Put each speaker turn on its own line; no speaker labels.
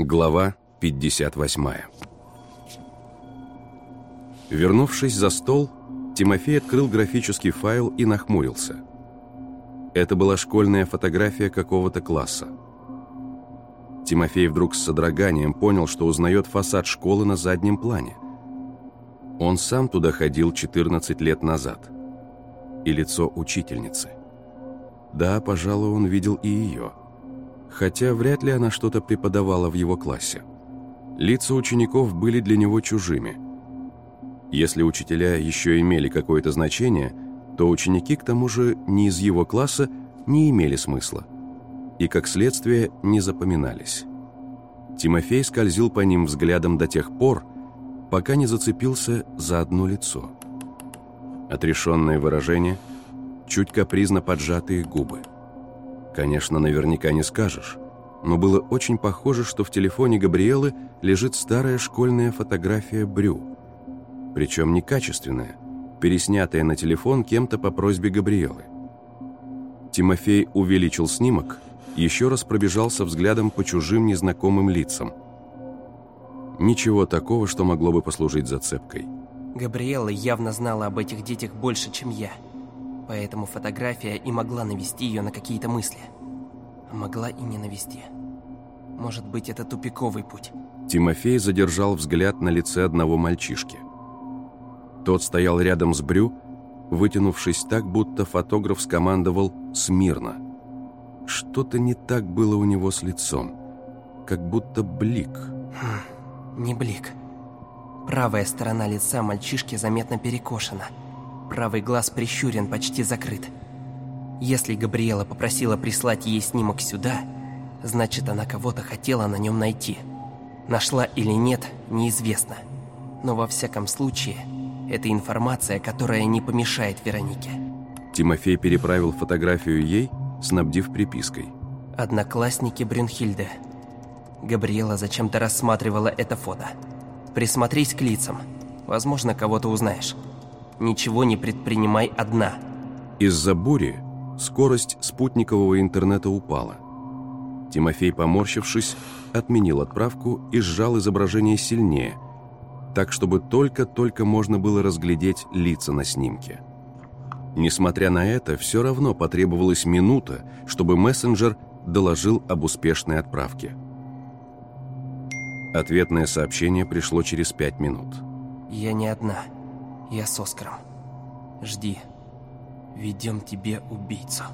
Глава 58 Вернувшись за стол, Тимофей открыл графический файл и нахмурился. Это была школьная фотография какого-то класса. Тимофей вдруг с содроганием понял, что узнает фасад школы на заднем плане. Он сам туда ходил 14 лет назад. И лицо учительницы. Да, пожалуй, он видел и ее – хотя вряд ли она что-то преподавала в его классе. Лица учеников были для него чужими. Если учителя еще имели какое-то значение, то ученики, к тому же, не из его класса не имели смысла и, как следствие, не запоминались. Тимофей скользил по ним взглядом до тех пор, пока не зацепился за одно лицо. Отрешенное выражение, чуть капризно поджатые губы – Конечно, наверняка не скажешь, но было очень похоже, что в телефоне Габриэлы лежит старая школьная фотография Брю. Причем некачественная, переснятая на телефон кем-то по просьбе Габриэлы. Тимофей увеличил снимок, еще раз пробежался взглядом по чужим незнакомым лицам. Ничего такого, что могло бы послужить зацепкой.
Габриэла явно знала об этих детях больше, чем я. Поэтому фотография и могла навести ее на какие-то мысли. А могла и не навести. Может быть, это тупиковый путь.
Тимофей задержал взгляд на лице одного мальчишки. Тот стоял рядом с Брю, вытянувшись так, будто фотограф скомандовал «смирно». Что-то не так было у него с лицом, как будто блик.
Хм, не блик. Правая сторона лица мальчишки заметно перекошена – Правый глаз прищурен, почти закрыт. Если Габриэла попросила прислать ей снимок сюда, значит, она кого-то хотела на нем найти. Нашла или нет, неизвестно. Но во всяком случае, это информация, которая не помешает Веронике.
Тимофей переправил фотографию ей, снабдив припиской.
Одноклассники Брюнхильды. Габриэла зачем-то рассматривала это фото. Присмотрись к лицам. Возможно, кого-то узнаешь. Ничего не предпринимай одна.
Из-за бури скорость спутникового интернета упала. Тимофей, поморщившись, отменил отправку и сжал изображение сильнее, так, чтобы только-только можно было разглядеть лица на снимке. Несмотря на это, все равно потребовалась минута, чтобы мессенджер доложил об успешной отправке. Ответное сообщение пришло через пять минут.
«Я не одна», я с Оскаром. Жди. Ведем тебе убийцу.